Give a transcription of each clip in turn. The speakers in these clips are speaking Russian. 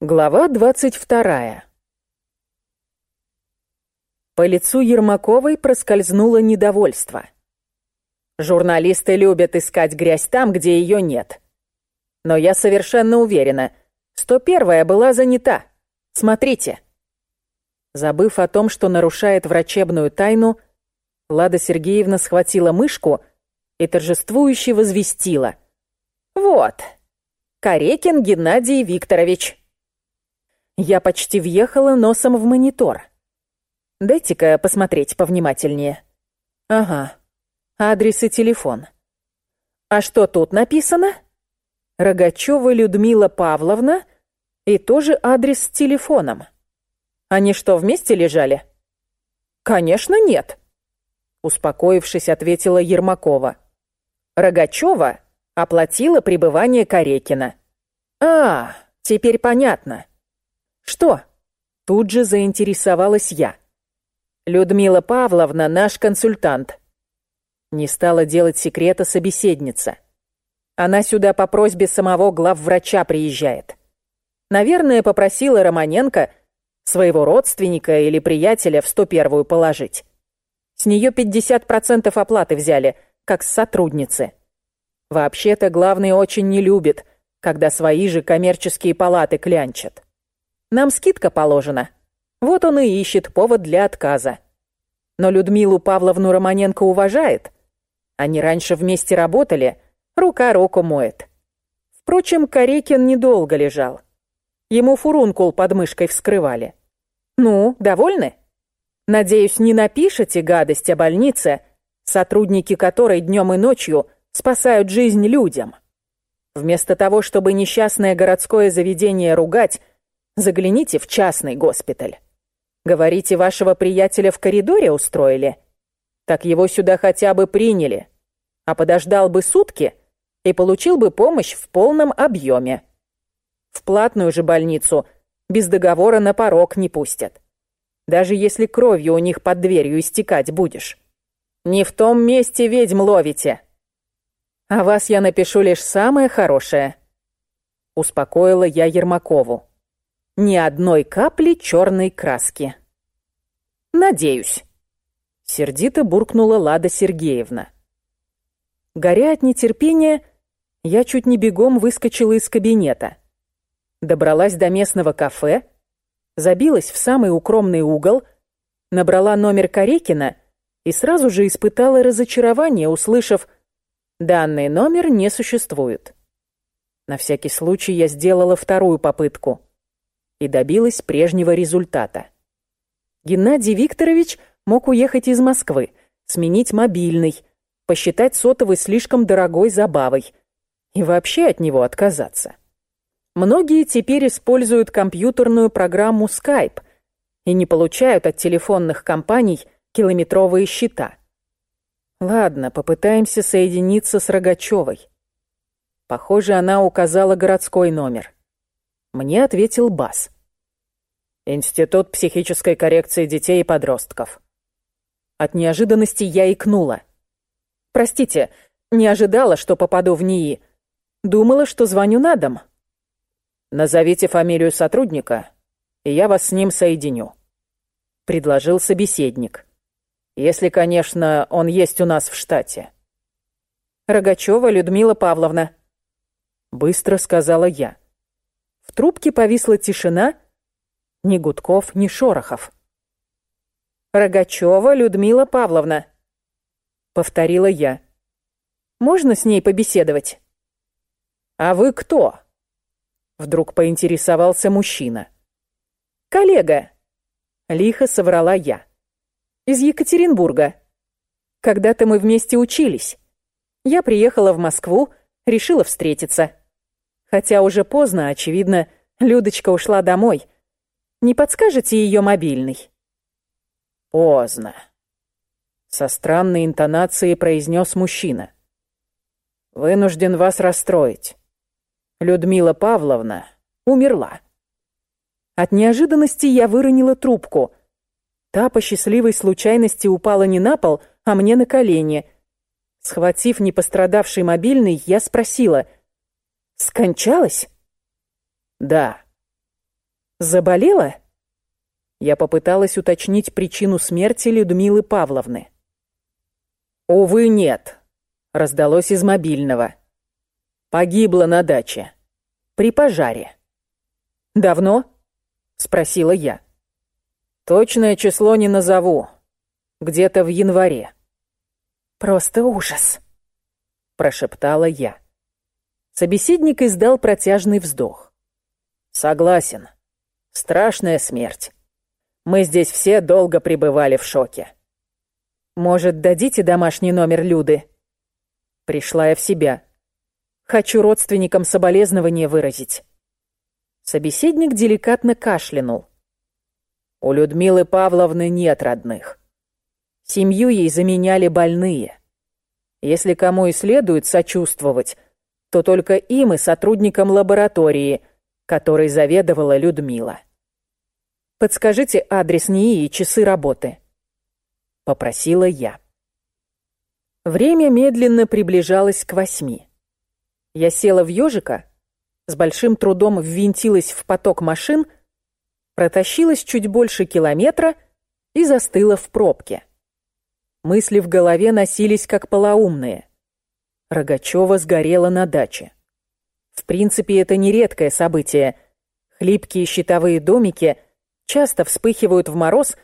Глава двадцать вторая. По лицу Ермаковой проскользнуло недовольство. Журналисты любят искать грязь там, где ее нет. Но я совершенно уверена, что первая была занята. Смотрите. Забыв о том, что нарушает врачебную тайну, Лада Сергеевна схватила мышку и торжествующе возвестила. «Вот, Карекин Геннадий Викторович». Я почти въехала носом в монитор. Дайте-ка посмотреть повнимательнее. Ага, адрес и телефон. А что тут написано? Рогачева Людмила Павловна и тоже адрес с телефоном. Они что, вместе лежали? Конечно, нет. Успокоившись, ответила Ермакова. Рогачева оплатила пребывание Карекина. А, теперь понятно. Что? Тут же заинтересовалась я. Людмила Павловна наш консультант. Не стала делать секрета собеседница. Она сюда по просьбе самого главврача приезжает. Наверное, попросила Романенко своего родственника или приятеля в 101-ю положить. С нее 50% оплаты взяли, как с сотрудницы. Вообще-то главный очень не любит, когда свои же коммерческие палаты клянчат. Нам скидка положена. Вот он и ищет повод для отказа. Но Людмилу Павловну Романенко уважает. Они раньше вместе работали, рука руку моет. Впрочем, Корекин недолго лежал. Ему фурункул под мышкой вскрывали. Ну, довольны? Надеюсь, не напишете гадость о больнице, сотрудники которой днем и ночью спасают жизнь людям. Вместо того, чтобы несчастное городское заведение ругать, Загляните в частный госпиталь. Говорите, вашего приятеля в коридоре устроили? Так его сюда хотя бы приняли. А подождал бы сутки и получил бы помощь в полном объеме. В платную же больницу без договора на порог не пустят. Даже если кровью у них под дверью истекать будешь. Не в том месте ведьм ловите. А вас я напишу лишь самое хорошее. Успокоила я Ермакову ни одной капли черной краски. «Надеюсь», — сердито буркнула Лада Сергеевна. Горя от нетерпения, я чуть не бегом выскочила из кабинета. Добралась до местного кафе, забилась в самый укромный угол, набрала номер Карекина и сразу же испытала разочарование, услышав «Данный номер не существует». На всякий случай я сделала вторую попытку — и добилась прежнего результата. Геннадий Викторович мог уехать из Москвы, сменить мобильный, посчитать сотовый слишком дорогой забавой и вообще от него отказаться. Многие теперь используют компьютерную программу Skype и не получают от телефонных компаний километровые счета. Ладно, попытаемся соединиться с Рогачевой. Похоже, она указала городской номер. Мне ответил Бас. Институт психической коррекции детей и подростков. От неожиданности я икнула. Простите, не ожидала, что попаду в НИИ. Думала, что звоню на дом. Назовите фамилию сотрудника, и я вас с ним соединю. Предложил собеседник. Если, конечно, он есть у нас в штате. Рогачева Людмила Павловна. Быстро сказала я. Трубке повисла тишина, ни гудков, ни шорохов. «Рогачева Людмила Павловна», — повторила я. «Можно с ней побеседовать?» «А вы кто?» — вдруг поинтересовался мужчина. «Коллега», — лихо соврала я. «Из Екатеринбурга. Когда-то мы вместе учились. Я приехала в Москву, решила встретиться». Хотя уже поздно, очевидно, Людочка ушла домой. Не подскажете ее мобильный? Поздно. Со странной интонацией произнес мужчина. Вынужден вас расстроить. Людмила Павловна умерла. От неожиданности я выронила трубку. Та по счастливой случайности упала не на пол, а мне на колени. Схватив непострадавший мобильный, я спросила — Скончалась? Да. Заболела? Я попыталась уточнить причину смерти Людмилы Павловны. «Увы, нет», — раздалось из мобильного. «Погибла на даче. При пожаре». «Давно?» — спросила я. «Точное число не назову. Где-то в январе». «Просто ужас», — прошептала я. Собеседник издал протяжный вздох. «Согласен. Страшная смерть. Мы здесь все долго пребывали в шоке. Может, дадите домашний номер Люды? Пришла я в себя. Хочу родственникам соболезнования выразить. Собеседник деликатно кашлянул. У Людмилы Павловны нет родных. Семью ей заменяли больные. Если кому и следует сочувствовать, то только им и сотрудникам лаборатории, которой заведовала Людмила. Подскажите адрес НИИ и часы работы. Попросила я. Время медленно приближалось к восьми. Я села в ежика, с большим трудом ввинтилась в поток машин, протащилась чуть больше километра и застыла в пробке. Мысли в голове носились как полоумные. Рогачева сгорела на даче. В принципе, это не редкое событие. Хлипкие щитовые домики — часто вспыхивают в мороз,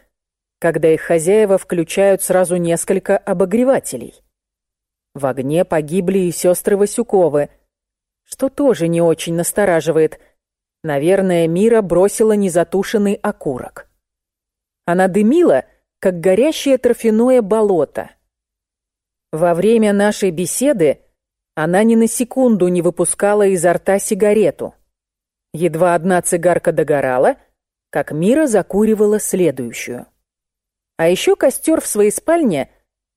когда их хозяева включают сразу несколько обогревателей. В огне погибли и сестры Васюковы, что тоже не очень настораживает. Наверное, Мира бросила незатушенный окурок. Она дымила, как горящее торфяное болото. Во время нашей беседы она ни на секунду не выпускала изо рта сигарету. Едва одна цигарка догорала — как Мира закуривала следующую. А еще костер в своей спальне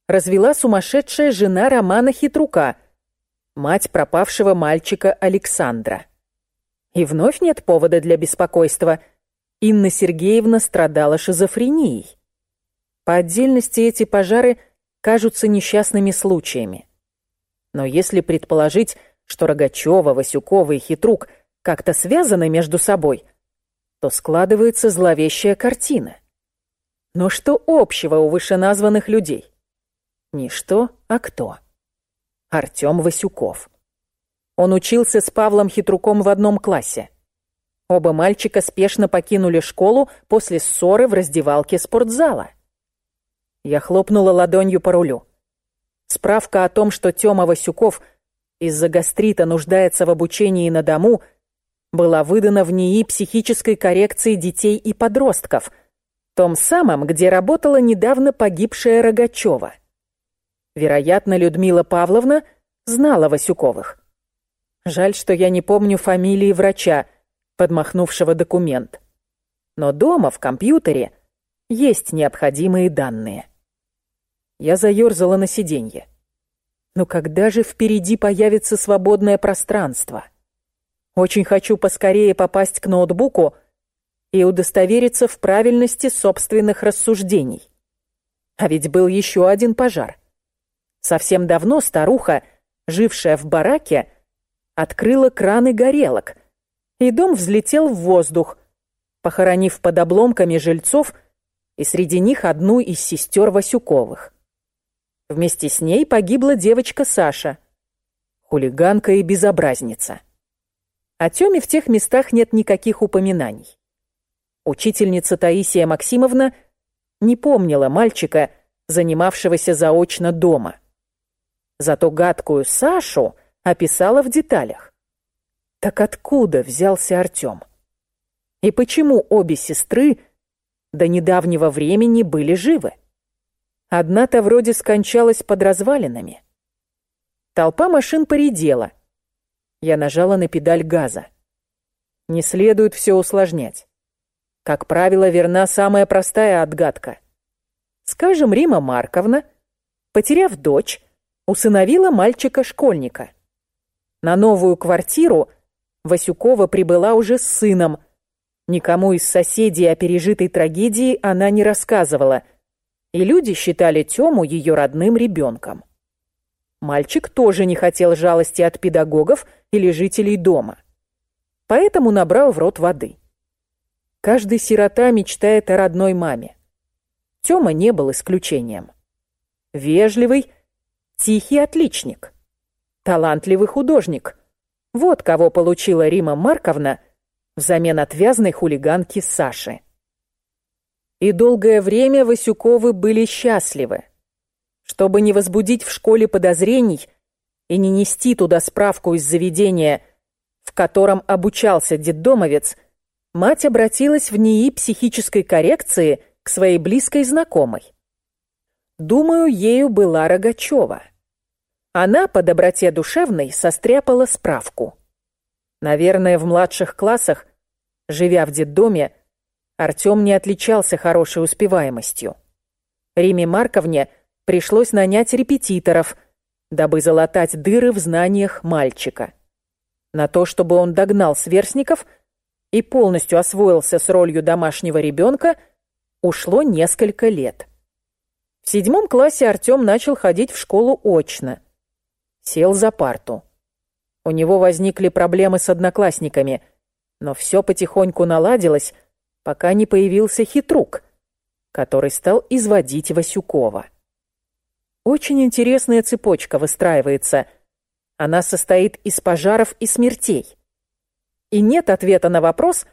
развела сумасшедшая жена Романа Хитрука, мать пропавшего мальчика Александра. И вновь нет повода для беспокойства. Инна Сергеевна страдала шизофренией. По отдельности эти пожары кажутся несчастными случаями. Но если предположить, что Рогачева, Васюкова и Хитрук как-то связаны между собой – то складывается зловещая картина. Но что общего у вышеназванных людей? Не что, а кто? Артём Васюков. Он учился с Павлом Хитруком в одном классе. Оба мальчика спешно покинули школу после ссоры в раздевалке спортзала. Я хлопнула ладонью по рулю. Справка о том, что Тёма Васюков из-за гастрита нуждается в обучении на дому – была выдана в НИИ психической коррекции детей и подростков, том самом, где работала недавно погибшая Рогачева. Вероятно, Людмила Павловна знала Васюковых. Жаль, что я не помню фамилии врача, подмахнувшего документ. Но дома, в компьютере, есть необходимые данные. Я заёрзала на сиденье. Но когда же впереди появится свободное пространство? — очень хочу поскорее попасть к ноутбуку и удостовериться в правильности собственных рассуждений. А ведь был еще один пожар. Совсем давно старуха, жившая в бараке, открыла краны горелок, и дом взлетел в воздух, похоронив под обломками жильцов и среди них одну из сестер Васюковых. Вместе с ней погибла девочка Саша, хулиганка и безобразница. О Тёме в тех местах нет никаких упоминаний. Учительница Таисия Максимовна не помнила мальчика, занимавшегося заочно дома. Зато гадкую Сашу описала в деталях. Так откуда взялся Артём? И почему обе сестры до недавнего времени были живы? Одна-то вроде скончалась под развалинами. Толпа машин поредела. Я нажала на педаль газа. Не следует все усложнять. Как правило, верна самая простая отгадка. Скажем, Рима Марковна, потеряв дочь, усыновила мальчика-школьника. На новую квартиру Васюкова прибыла уже с сыном. Никому из соседей о пережитой трагедии она не рассказывала, и люди считали Тему ее родным ребенком. Мальчик тоже не хотел жалости от педагогов или жителей дома. Поэтому набрал в рот воды. Каждый сирота мечтает о родной маме. Тёма не был исключением. Вежливый, тихий отличник. Талантливый художник. Вот кого получила Рима Марковна взамен отвязной хулиганки Саши. И долгое время Васюковы были счастливы. Чтобы не возбудить в школе подозрений и не нести туда справку из заведения, в котором обучался детдомовец, мать обратилась в НИИ психической коррекции к своей близкой знакомой. Думаю, ею была Рогачева. Она по доброте душевной состряпала справку. Наверное, в младших классах, живя в детдоме, Артём не отличался хорошей успеваемостью. Риме Марковне пришлось нанять репетиторов, дабы залатать дыры в знаниях мальчика. На то, чтобы он догнал сверстников и полностью освоился с ролью домашнего ребенка, ушло несколько лет. В седьмом классе Артём начал ходить в школу очно. Сел за парту. У него возникли проблемы с одноклассниками, но все потихоньку наладилось, пока не появился хитрук, который стал изводить Васюкова. Очень интересная цепочка выстраивается. Она состоит из пожаров и смертей. И нет ответа на вопрос,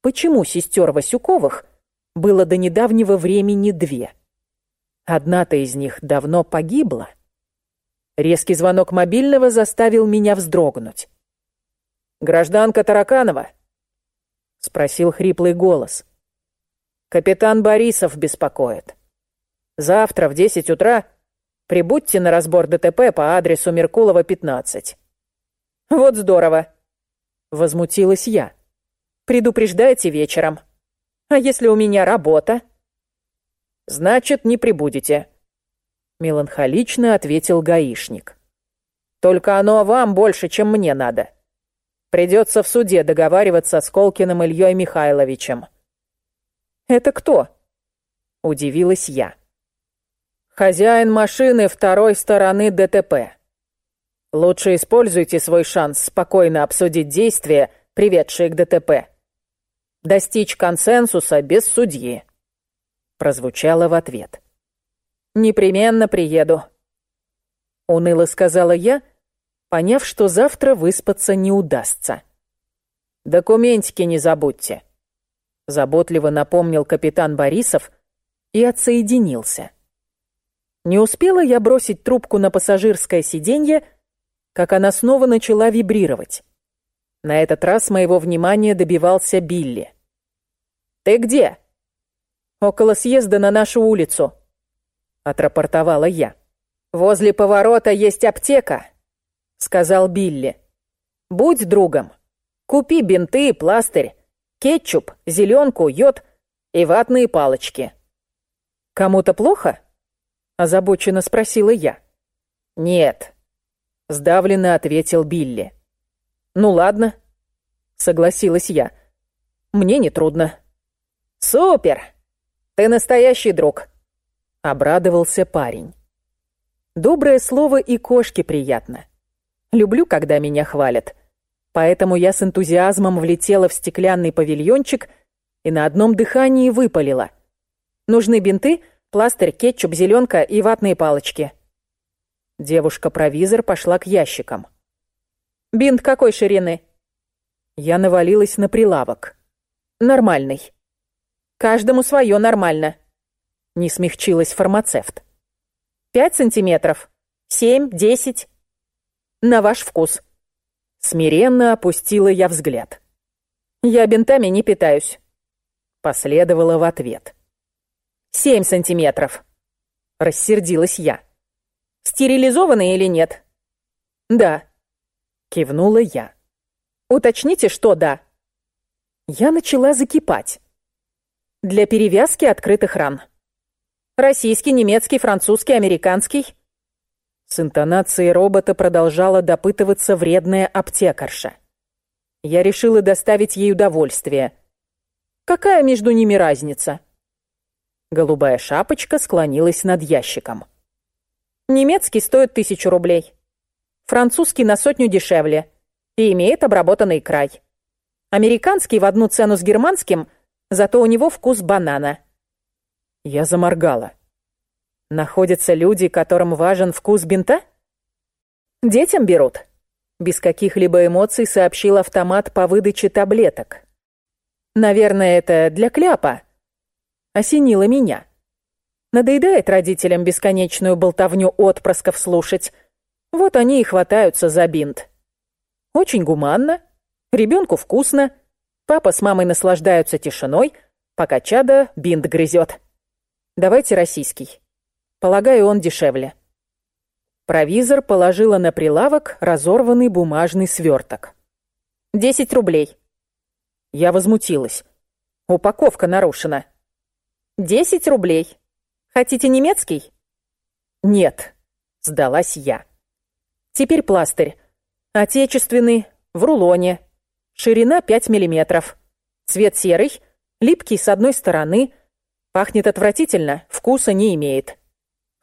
почему сестер Васюковых было до недавнего времени две. Одна-то из них давно погибла. Резкий звонок мобильного заставил меня вздрогнуть. «Гражданка Тараканова?» — спросил хриплый голос. «Капитан Борисов беспокоит. Завтра в десять утра прибудьте на разбор ДТП по адресу Меркулова, 15». «Вот здорово!» — возмутилась я. «Предупреждайте вечером. А если у меня работа?» «Значит, не прибудете», — меланхолично ответил гаишник. «Только оно вам больше, чем мне надо. Придется в суде договариваться с Колкиным Ильей Михайловичем». «Это кто?» — удивилась я. «Хозяин машины второй стороны ДТП. Лучше используйте свой шанс спокойно обсудить действия, приведшие к ДТП. Достичь консенсуса без судьи», — прозвучало в ответ. «Непременно приеду», — уныло сказала я, — поняв, что завтра выспаться не удастся. «Документики не забудьте», — заботливо напомнил капитан Борисов и отсоединился. Не успела я бросить трубку на пассажирское сиденье, как она снова начала вибрировать. На этот раз моего внимания добивался Билли. «Ты где?» «Около съезда на нашу улицу», — отрапортовала я. «Возле поворота есть аптека», — сказал Билли. «Будь другом. Купи бинты, пластырь, кетчуп, зеленку, йод и ватные палочки». «Кому-то плохо?» — озабоченно спросила я. «Нет», — сдавленно ответил Билли. «Ну ладно», — согласилась я. «Мне не трудно». «Супер! Ты настоящий друг», — обрадовался парень. Доброе слово и кошке приятно. Люблю, когда меня хвалят. Поэтому я с энтузиазмом влетела в стеклянный павильончик и на одном дыхании выпалила. Нужны бинты, пластырь, кетчуп, зеленка и ватные палочки. Девушка-провизор пошла к ящикам. «Бинт какой ширины?» Я навалилась на прилавок. «Нормальный». «Каждому свое нормально», — не смягчилась фармацевт. «Пять сантиметров? Семь? Десять?» На ваш вкус». Смиренно опустила я взгляд. «Я бинтами не питаюсь», — последовала в ответ. «Семь сантиметров», — рассердилась я. «Стерилизованные или нет?» «Да», — кивнула я. «Уточните, что да». Я начала закипать. «Для перевязки открытых ран. Российский, немецкий, французский, американский. С интонацией робота продолжала допытываться вредная аптекарша. Я решила доставить ей удовольствие. Какая между ними разница? Голубая шапочка склонилась над ящиком. Немецкий стоит тысячу рублей. Французский на сотню дешевле и имеет обработанный край. Американский в одну цену с германским, зато у него вкус банана». Я заморгала. Находятся люди, которым важен вкус бинта? Детям берут. Без каких-либо эмоций сообщил автомат по выдаче таблеток. Наверное, это для кляпа. Осенило меня. Надоедает родителям бесконечную болтовню отпрысков слушать. Вот они и хватаются за бинт. Очень гуманно, ребенку вкусно, папа с мамой наслаждаются тишиной, пока чада бинт грызет. Давайте российский. Полагаю, он дешевле. Провизор положила на прилавок разорванный бумажный сверток. «Десять рублей». Я возмутилась. Упаковка нарушена. «Десять рублей. Хотите немецкий?» «Нет», — сдалась я. «Теперь пластырь. Отечественный, в рулоне. Ширина 5 миллиметров. Цвет серый, липкий с одной стороны. Пахнет отвратительно, вкуса не имеет.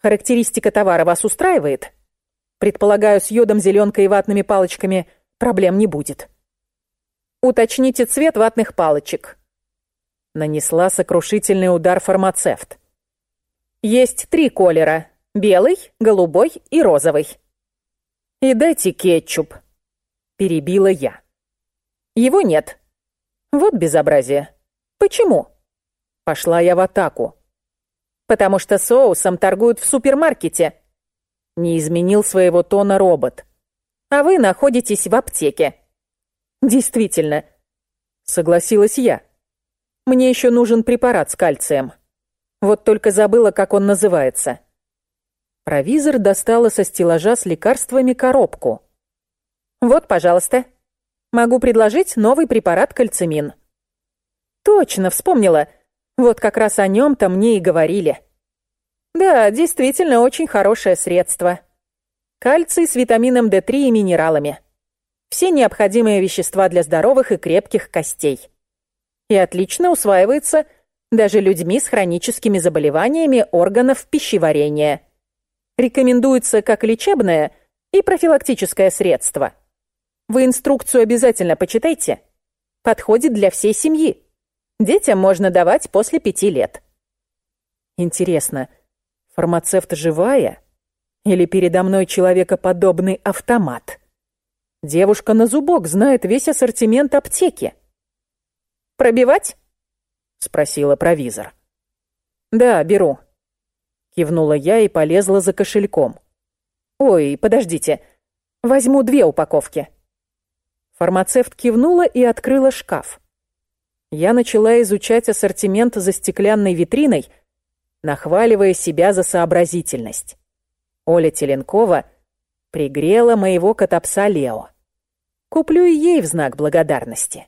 Характеристика товара вас устраивает? Предполагаю, с йодом, зеленкой и ватными палочками проблем не будет. Уточните цвет ватных палочек. Нанесла сокрушительный удар фармацевт. Есть три колера. Белый, голубой и розовый. И дайте кетчуп. Перебила я. Его нет. Вот безобразие. Почему? Пошла я в атаку потому что соусом торгуют в супермаркете. Не изменил своего тона робот. А вы находитесь в аптеке. Действительно, согласилась я. Мне еще нужен препарат с кальцием. Вот только забыла, как он называется. Провизор достала со стеллажа с лекарствами коробку. Вот, пожалуйста. Могу предложить новый препарат кальцимин. Точно, вспомнила. Вот как раз о нем-то мне и говорили. Да, действительно, очень хорошее средство. Кальций с витамином D3 и минералами. Все необходимые вещества для здоровых и крепких костей. И отлично усваивается даже людьми с хроническими заболеваниями органов пищеварения. Рекомендуется как лечебное и профилактическое средство. Вы инструкцию обязательно почитайте. Подходит для всей семьи. Детям можно давать после пяти лет. Интересно, фармацевт живая или передо мной человекоподобный автомат? Девушка на зубок знает весь ассортимент аптеки. «Пробивать?» — спросила провизор. «Да, беру», — кивнула я и полезла за кошельком. «Ой, подождите, возьму две упаковки». Фармацевт кивнула и открыла шкаф я начала изучать ассортимент за стеклянной витриной, нахваливая себя за сообразительность. Оля Теленкова пригрела моего котопса Лео. Куплю и ей в знак благодарности.